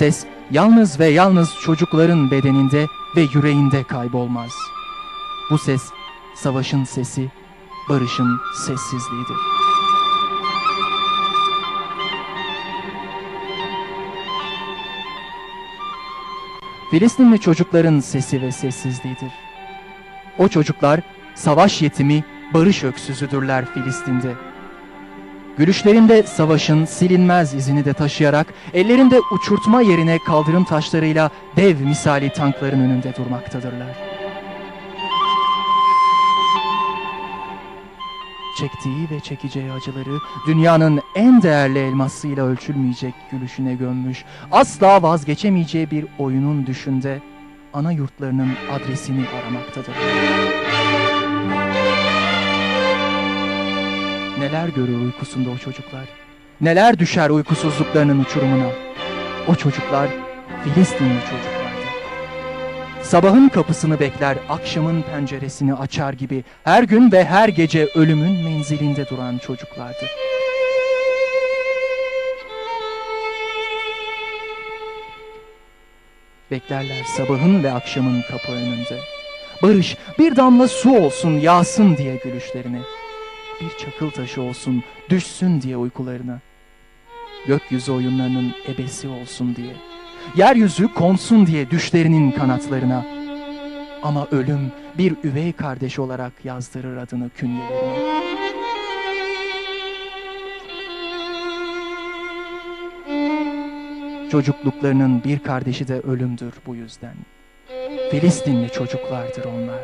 Ses yalnız ve yalnız çocukların bedeninde ve yüreğinde kaybolmaz. Bu ses savaşın sesi, barışın sessizliğidir. Filistinli çocukların sesi ve sessizliğidir. O çocuklar savaş yetimi, barış öksüzüdürler Filistin'de. Gülüşlerinde savaşın silinmez izini de taşıyarak ellerinde uçurtma yerine kaldırım taşlarıyla dev misali tankların önünde durmaktadırlar. Çektiği ve çekeceği acıları dünyanın en değerli elmasıyla ölçülmeyecek gülüşüne gömmüş, asla vazgeçemeyeceği bir oyunun düşünde ana yurtlarının adresini aramaktadır. Neler görür uykusunda o çocuklar? Neler düşer uykusuzluklarının uçurumuna? O çocuklar Filistinli çocuklardır. Sabahın kapısını bekler, akşamın penceresini açar gibi her gün ve her gece ölümün menzilinde duran çocuklardır. Beklerler sabahın ve akşamın kapı önünde. Barış bir damla su olsun yağsın diye gülüşlerini bir çakıl taşı olsun, düşsün diye uykularına. Gökyüzü oyunlarının ebesi olsun diye. Yeryüzü konsun diye düşlerinin kanatlarına. Ama ölüm bir üvey kardeş olarak yazdırır adını künyelerine. Çocukluklarının bir kardeşi de ölümdür bu yüzden. Filistinli çocuklardır onlar.